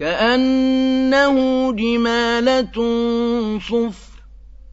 كأنه جمالة صفر.